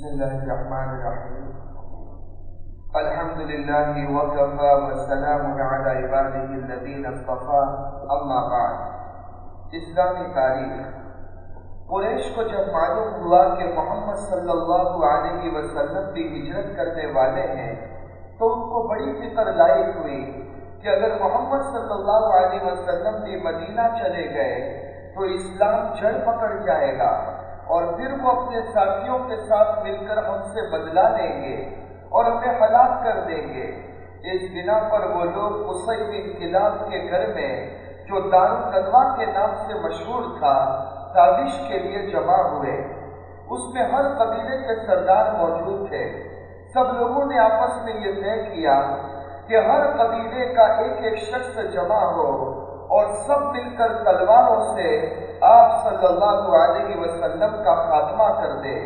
بسم الله الرحمن الرحيم. الحمد لله وكفى والسلام على عباده الذين اصطفى. اما بعد. اسلامی تاریخ. قریش کو جب معلوم ہوا کہ محمد صلی اللہ علیہ وسلم بھی ہجرت کرنے والے ہیں، تو ان کو بڑی فکر لاحق ہوئی کہ اگر محمد صلی اللہ علیہ وسلم بھی مدینہ چلے گئے، تو اسلام جڑ پکڑ جائے گا۔ اور پھر وہ اپنے ساتھیوں کے ساتھ مل کر ہم سے بدلا لیں گے اور ہمیں ہلاک کر دیں گے۔ اس بنا پر وہ لوگ قصی بن کلاب کے گھر میں، جو دار الدوا کے نام سے مشہور تھا تابش کے لیے جمع ہوئے۔ اس میں ہر قبیلے کے سردار موجود تھے۔ سب لوگوں نے آپس میں یہ طے کیا کہ ہر قبیلے کا ایک ایک شخص جمع ہو۔ اور سب مل کر تلواروں سے آپ صلی اللہ علیہ وسلم کا خاتمہ کر دے۔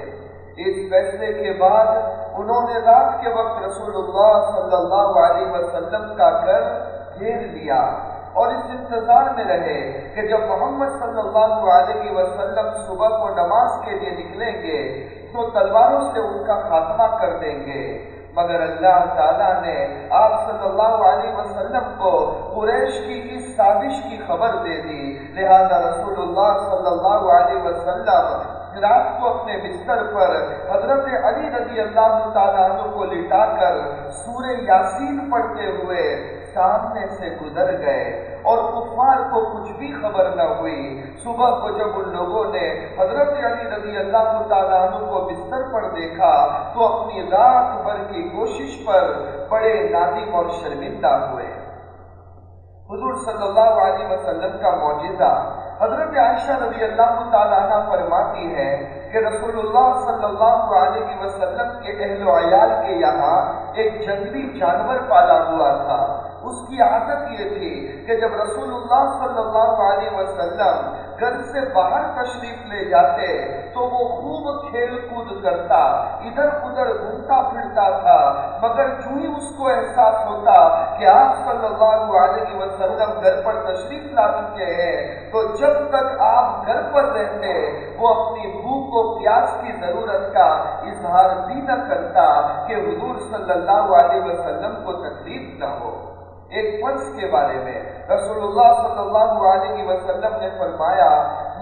اس فیصلے کے بعد انہوں نے رات کے وقت رسول اللہ صلی اللہ علیہ وسلم کا گھر گھیر لیا اور اس انتظار میں رہے کہ جب محمد صلی اللہ علیہ وسلم صبح کو نماز کے لیے نکلیں گے تو تلواروں سے ان کا خاتمہ کر دیں گے۔ مگر اللہ تعالیٰ نے آپ صلی اللہ علیہ وسلم کو قریش کی اس سازش کی خبر دے دی۔ لہذا رسول اللہ صلی اللہ علیہ وسلم رات کو اپنے بستر پر حضرت علی رضی اللہ تعالیٰ کو لٹا کر سورہ یاسین پڑھتے ہوئے سامنے سے گزر گئے اور کفار کو کچھ بھی خبر نہ ہوئی۔ صبح کو جب ان لوگوں نے حضرت علی رضی اللہ تعالیٰ کو بستر پر دیکھا تو اپنی رات بھر کی کوشش پر بڑے نادم اور شرمندہ ہوئے۔ حضور صلی اللہ علیہ وسلم کا معجزہ حضرت عائشہ رضی اللہ تعالیٰ عنہ فرماتی ہے کہ رسول اللہ صلی اللہ علیہ وسلم کے اہل و عیال کے یہاں ایک جنگلی جانور پالا ہوا تھا۔ اس کی عادت یہ تھی کہ جب رسول اللہ صلی اللہ علیہ وسلم گھر سے باہر تشریف لے جاتے تو وہ خوب کھیل کود کرتا، ادھر ادھر گھومتا پھرتا تھا، مگر جو ہی اس کو احساس ہوتا کہ آپ صلی اللہ علیہ وسلم گھر پر تشریف لا چکے ہیں، تو جب تک آپ گھر پر رہتے، وہ اپنی بھوک و پیاس کی ضرورت کا اظہار بھی نہ کرتا کہ حضور صلی اللہ علیہ وسلم کو تکلیف نہ ہو۔ ایک فرض کے بارے میں رسول اللہ صلی اللہ علیہ وسلم نے فرمایا،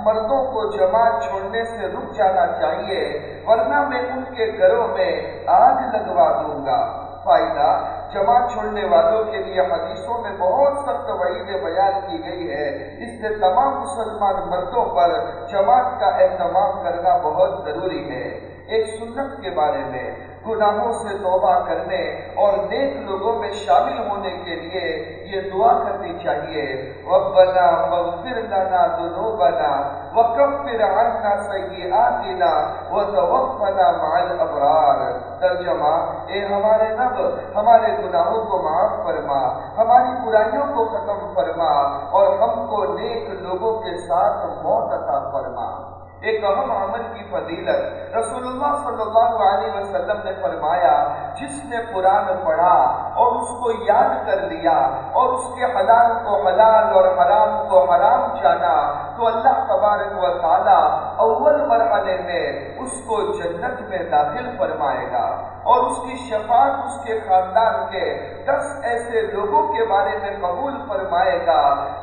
مردوں کو جماعت چھوڑنے سے رک جانا چاہیے، ورنہ میں ان کے گھروں میں آگ لگوا دوں گا۔ فائدہ جماعت چھوڑنے والوں کے لیے حدیثوں میں بہت سخت وعید بیان کی گئی ہے اس سے تمام مسلمان مردوں پر جماعت کا اہتمام کرنا بہت ضروری ہے۔ ایک سنت کے بارے میں گناہوں سے توبہ کرنے اور نیک لوگوں میں شامل ہونے کے لیے یہ دعا کرنی چاہیے۔ ربنا فاغفر لنا ذنوبنا وکفر عنا سیئاتنا وتوفنا مع الابرار۔ ترجمہ، اے ہمارے رب، ہمارے گناہوں کو معاف فرما، ہماری برائیوں کو ختم فرما اور ہم کو نیک لوگوں کے ساتھ موت عطا فرما۔ ایک اہم عمل کی فضیلت رسول اللہ صلی اللہ علیہ وسلم نے فرمایا، جس نے قرآن پڑھا اور اس کو یاد کر لیا اور اس کے حلال کو حلال اور حرام کو حرام جانا، تو اللہ تبارک و تعالی اول مرحلے میں اس کو جنت میں داخل فرمائے گا اور اس کی شفاعت اس کے خاندان کے دس ایسے لوگوں کے بارے میں قبول فرمائے گا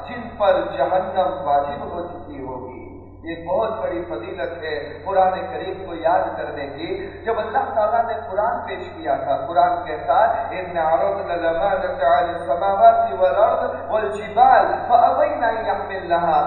جن پر جہنم واجب ہو چکی ہوگی یہ بہت بڑی فضیلت ہے قرآن کریم کو یاد کرنے کی۔ جب اللہ تعالیٰ نے قرآن پیش کیا تھا، قرآن کہتا ان عرضنا الامانة على السماوات والارض والجبال ان يحملنها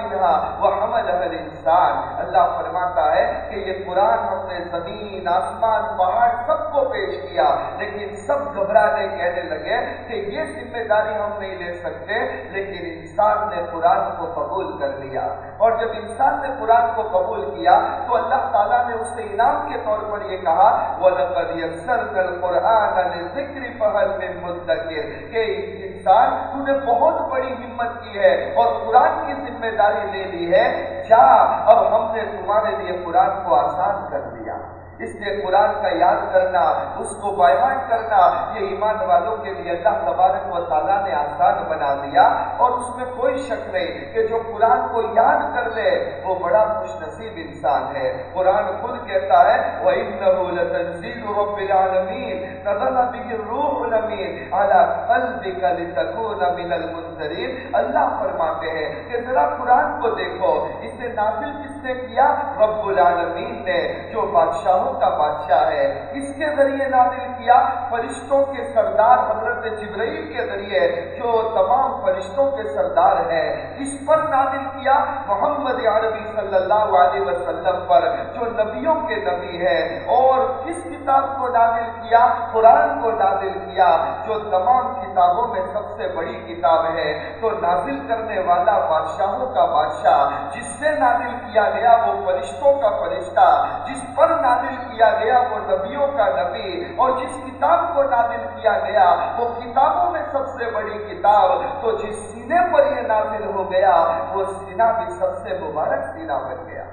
منها وحملها الانسان اللہ فرماتا ہے کہ یہ قرآن ہم نے زمین، آسمان، پہاڑ کو پیش کیا، لیکن سب گھبرانے کہنے لگے کہ یہ ذمہ داری ہم نہیں لے سکتے، لیکن انسان نے قرآن کو قبول کر لیا۔ اور جب انسان نے قرآن کو قبول کیا، تو اللہ تعالیٰ نے اس سے انعام کے طور پر یہ کہا، وَلَقَدْ يَسَّرْنَا الْقُرْآنَ لِذِكْرِ فَهَلْ مِن مُدَّكِرٍ۔ کہ انسان، تو نے بہت بڑی ہمت کی ہے اور قرآن کی ذمہ داری لے لی ہے۔ جا، اب ہم نے تمہارے لیے قرآن کو آسان کر دیا۔ اس لیے قرآن کا یاد کرنا، اس کو بیان کرنا، یہ ایمان والوں کے لیے اللہ تبارک و تعالیٰ نے آسان بنا دیا اور اس میں کوئی شک نہیں کہ جو قرآن کو یاد کر لے، وہ بڑا خوش نصیب انسان ہے۔ قرآن خود کہتا ہے، وَإِنَّهُ لَتَنزِيلُ رَبِّ الْعَالَمِينَ، نَزَلَ بِهِ الرُّوحُ الْأَمِينُ عَلَى قَلْبِكَ لِتَكُونَ مِنَ الْمُنذَرِينَ۔ اللہ فرماتے ہیں کہ ذرا قرآن کو دیکھو، اسے نازل کس نے کیا؟ رب العالمین نے، جو بادشاہوں کا بادشاہ ہے۔ اس کے ذریعے نازل کیا فرشتوں کے سردار حضرت جبرائیل کے ذریعے، جو تمام فرشتوں کے سردار ہے اس پر نازل کیا محمد عربی صلی اللہ علیہ وسلم پر، جو نبیوں کے نبی ہے اور کس کتاب کو نازل کیا؟ قرآن کو نازل کیا، جو تمام کتابوں میں سب سے بڑی کتاب ہے۔ تو نازل کرنے والا بادشاہوں کا بادشاہ، جس سے نازل کیا گیا وہ فرشتوں کا فرشتہ، جس پر نازل کیا گیا وہ نبیوں کا نبی اور جس کتاب کو نازل کیا گیا، وہ کتابوں میں سب سے بڑی کتاب، تو جس سینے پر یہ نازل ہو گیا، وہ سینہ بھی سب سے مبارک سینہ بن گیا۔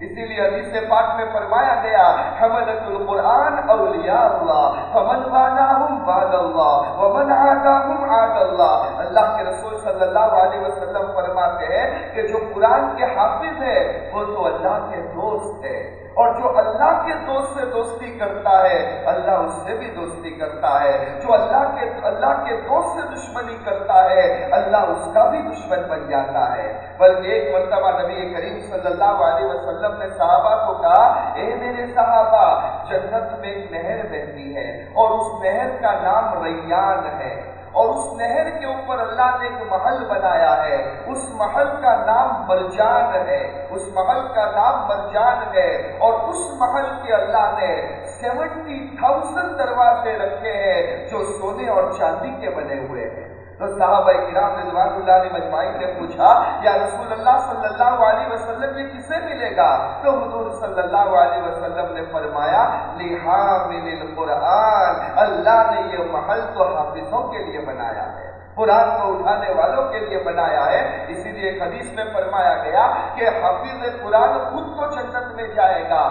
اسی لیے حدیث پاک میں فرمایا گیا، حملت القرآن اولیاء اللہ، فمن واناہم بعد اللہ، ومن عاداہم عاد اللہ۔ اللہ کے رسول صلی اللہ علیہ وسلم فرماتے ہیں کہ جو قرآن کے حافظ ہے وہ تو اللہ کے دوست ہے اور جو اللہ کے دوست سے دوستی کرتا ہے، اللہ اس سے بھی دوستی کرتا ہے۔ جو اللہ کے اللہ کے دوست سے دشمنی کرتا ہے، اللہ اس کا بھی دشمن بن جاتا ہے۔ بلکہ ایک مرتبہ نبی کریم صلی اللہ علیہ وسلم نے صحابہ کو کہا، اے میرے صحابہ، جنت میں ایک نہر بہتی ہے اور اس نہر کا نام ریان ہے۔ اور اس نہر کے اوپر اللہ نے ایک محل بنایا ہے۔ اس محل کا نام مرجان ہے۔ اس محل کا نام مرجان ہے۔ اور اس محل کے اللہ نے سیونٹی تھاؤزنڈ دروازے رکھے ہیں جو سونے اور چاندی کے بنے ہوئے ہیں۔ تو صحابہ کرام رضوان اللہ علیہ مجمعین نے پوچھا، یا رسول اللہ صلی اللہ علیہ وسلم، یہ کسے ملے گا؟ تو حضور صلی اللہ علیہ وسلم نے فرمایا، لحامل القرآن، اللہ نے یہ محل تو حافظوں کے لیے بنایا ہے، قرآن کو اٹھانے والوں کے لیے بنایا ہے۔ اسی لیے ایک حدیث میں فرمایا گیا کہ حافظ قرآن خود تو جنت میں جائے گا۔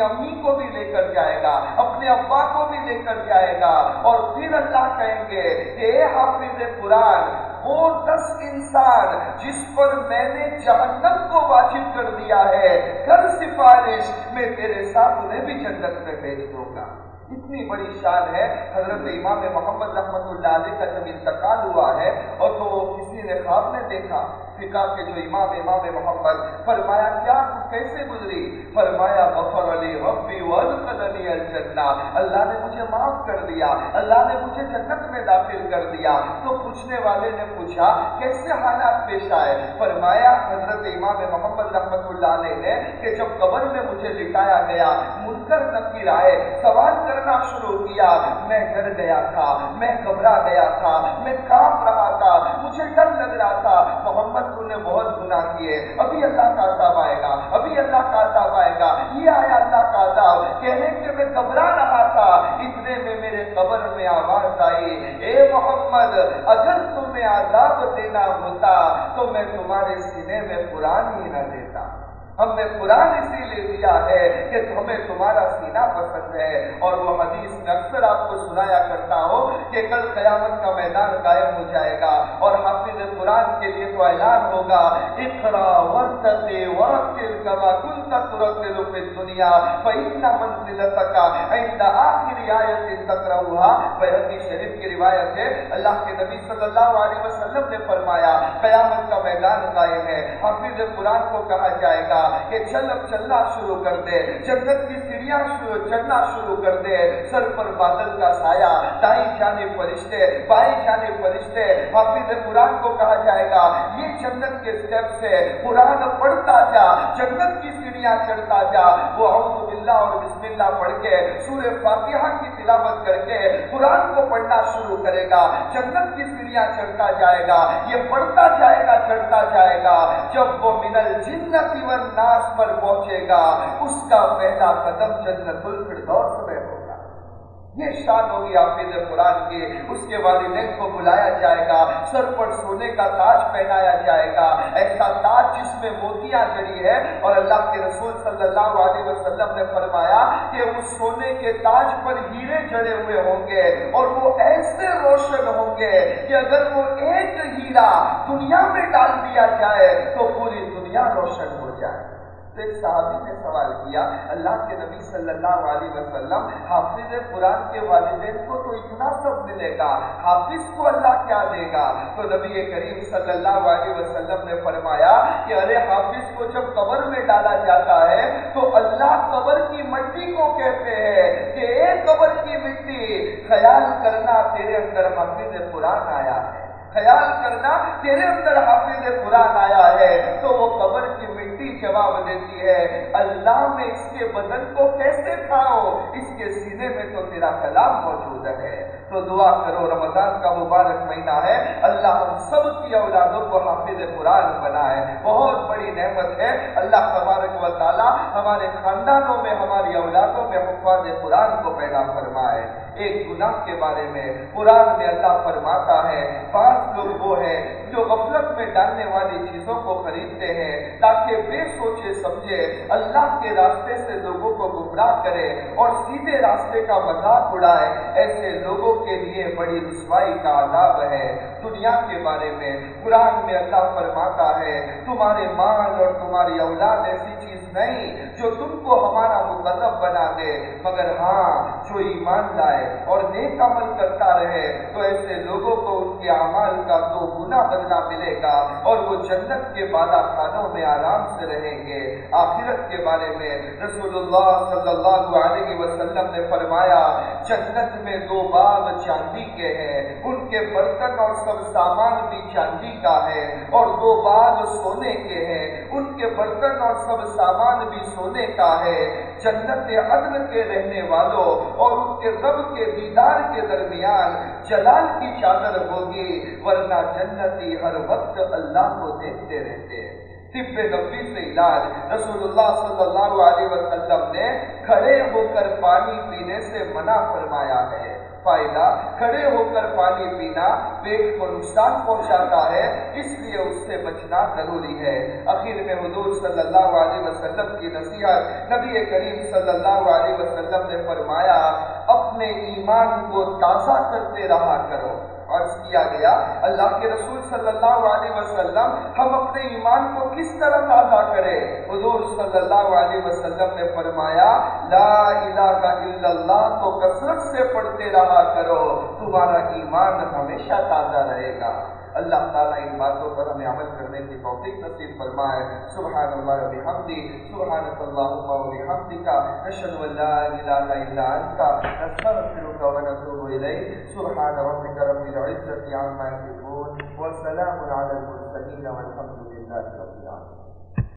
اپنی امی کو بھی لے کر جائے گا، اپنے ابا کو بھی لے کر جائے گا۔ اور پھر اللہ کہیں گے کہ اے حافظ قرآن، وہ دس انسان جس پر میں نے جہنم کو واجب کر دیا ہے کر سفارش میں تیرے ساتھ انہیں بھی جنت میں بھیج دوں گا۔ اتنی بڑی شان ہے، حضرت امام محمد رحمت اللہ علیہ کا جب انتقال ہوا ہے اور تو کسی نے خواب میں دیکھا، فقہ کے جو امام امام محمد، فرمایا، کیا کیسے گزری؟ فرمایا، غفر علی ربی وادخلنی الجنہ اللہ نے مجھے معاف کر دیا، اللہ نے مجھے جنت میں داخل کر دیا۔ تو پوچھنے والے نے پوچھا، کیسے حالات پیش آئے؟ فرمایا، حضرت امام محمد رحمت اللہ علیہ نے کہ جب قبر میں مجھے لٹایا گیا منکر نکیر آئے سوال کرنا شروع کیا، میں ڈر گیا تھا، میں گھبرا گیا تھا، میں کام رہا تھا، مجھے ڈر لگ رہا تھا۔ محمد تو نے بہت گناہ کیے۔ ابھی اللہ کا عذاب آئے گا، ابھی اللہ کا عذاب آئے گا۔ یہ آیا اللہ کا عذاب، کہنے کہ میں گھبرا رہا تھا۔ اتنے میں میرے قبر میں آواز آئی، اے محمد، اگر تمہیں عذاب دینا ہوتا تو میں تمہارے سینے میں قرآن ہی نہ دیتا۔ ہم نے قرآن اسی لیے دیا ہے کہ ہمیں تمہارا سینہ پسند ہے۔ اور وہ حدیث میں اکثر آپ کو سنایا کرتا ہوں کہ کل قیامت کا میدان قائم ہو جائے گا اور حافظ قرآن کے لیے تو اعلان ہوگا اقرا ورتقی ورتل کما كنت ترتل في الدنيا فإن منزلتك عند آخر آیت تقرأها بیہقی شریف کی روایت ہے، اللہ کے نبی صلی اللہ علیہ وسلم نے فرمایا، قیامت کا میدان قائم ہے، حافظ قرآن کو کہا جائے گا کہ چل اب چلنا شروع کر دے، جنت کی سیڑھیاں چڑھنا شروع کر دے، سر پر بادل کا سایہ، دائیں جانے فرشتے، بائیں جانے فرشتے، حافظ قرآن کو کہا جائے گا، یہ جنت کے سٹیپ سے قرآن پڑھتا جا، جنت کی سیڑھیاں چڑھتا جا، وہ اللہ اور بسم اللہ پڑھ کے سورہ فاتحہ کی تلاوت کر کے قرآن کو پڑھنا شروع کرے گا۔ جنت کی سیڑھیاں چڑھتا جائے گا، یہ پڑھتا جائے گا، چڑھتا جائے گا۔ جب وہ من الجنت والناس ناس پر پہنچے گا، اس کا پہلا قدم جنت الفردوس یہ شان ہوگی حافظ قرآن کے۔ اس کے والدین کو بلایا جائے گا، سر پر سونے کا تاج پہنایا جائے گا۔ ایسا تاج جس میں موتیاں جڑی ہے اور اللہ کے رسول صلی اللہ علیہ وسلم نے فرمایا کہ اس سونے کے تاج پر ہیرے جڑے ہوئے ہوں گے اور وہ ایسے روشن ہوں گے کہ اگر وہ ایک ہیرا دنیا میں ڈال دیا جائے تو پوری دنیا روشن ہو جائے۔ تو ایک صحابی نے سوال کیا، اللہ کے نبی صلی اللہ علیہ وسلم حافظ قرآن کے والدین کو تو اتنا سب ملے گا، حافظ کو اللہ کیا دے گا؟ تو نبی کریم صلی اللہ علیہ وسلم نے فرمایا کہ ارے حافظ کو جب قبر میں ڈالا جاتا ہے تو اللہ قبر کی مٹی کو کہتے ہیں کہ ایک قبر کی مٹی، خیال کرنا تیرے اندر حافظ قرآن آیا ہے۔ خیال کرنا تیرے اندر حافظ قرآن آیا ہے، تو وہ قبر کی مٹی جواب دیتی ہے، اللہ میں اس کے بدن کو کیسے کھاؤ اس کے سینے میں تو تیرا کلام موجود ہے۔ تو دعا کرو، رمضان کا مبارک مہینہ ہے۔ اللہ ہم سب کی اولادوں کو حافظ قرآن بنائے۔ بہت بڑی نعمت ہے۔ اللہ تبارک و تعالی ہمارے خاندانوں میں، ہماری اولادوں میں حفاظ قرآن کو پیدا فرمائے۔ ایک گناہ کے بارے میں قرآن میں اللہ فرماتا ہے۔ بعض لوگ وہ ہیں جو غفلت میں ڈالنے والی چیزوں کو خریدتے ہیں تاکہ بے سوچے سمجھے اللہ کے راستے سے لوگوں کو گمراہ کرے اور سیدھے راستے کا مذاق اڑائے۔ ایسے لوگوں کے لیے بڑی رسوائی کا عذاب ہے۔ دنیا کے بارے میں قرآن میں اللہ فرماتا ہے، تمہارے مال اور تمہاری اولاد ایسی چیز نہیں جو تم کو ہمارا مقرب بنا دے۔ مگر ہاں جو ایمان لائے اور نیک عمل کرتا رہے، تو ایسے لوگوں کو ان کے اعمال کا دو گنا بدلا ملے گا اور وہ جنت کے بالا خانوں میں آرام سے رہیں گے۔ آخرت کے بارے میں رسول اللہ صلی اللہ علیہ وسلم نے فرمایا، جنت میں دو باغ چاندی کے ہیں، ان کے برتن اور سب سامان بھی چاندی کا ہے اور دو باغ سونے کے ہیں، ان کے برتن اور سب سامان سامان بھی سونے کا ہے۔ جنت عدل کے رہنے والوں اور اس کے رب کے دیدار کے درمیان جلال کی چادر ہوگی، ورنہ جنتی ہر وقت اللہ کو دیکھتے رہتے۔ ہیں طب نبی سے علاج رسول اللہ صلی اللہ علیہ وسلم نے کھڑے ہو کر پانی پینے سے منع فرمایا ہے۔ فائدہ، کھڑے ہو کر پانی پینا پیٹ کو نقصان پہنچاتا ہے، اس لیے اس سے بچنا ضروری ہے۔ اخیر میں حضور صلی اللہ علیہ وسلم کی نصیحت نبی کریم صلی اللہ علیہ وسلم نے فرمایا، اپنے ایمان کو تازہ کرتے رہا کرو۔ عرض کیا گیا، اللہ کے رسول صلی اللہ علیہ وسلم، ہم اپنے ایمان کو کس طرح تازہ کریں؟ حضور صلی اللہ علیہ وسلم نے فرمایا، لا الہ الا اللہ تو کثرت سے پڑھتے رہا کرو، تمہارا ایمان ہمیشہ تازہ رہے گا۔ اللہ تعالیٰ ان باتوں پر ہمیں عمل کرنے کی توفیق نصیب فرمائے سبحان اللہ و بحمدی سبحانک اللہم و بحمدک نشهد ان لا الہ الا انت نستغفرک و نتوب الیک سبحان ربک رب العزة عما يصفون وسلام على المرسلين والحمد لله رب العالمين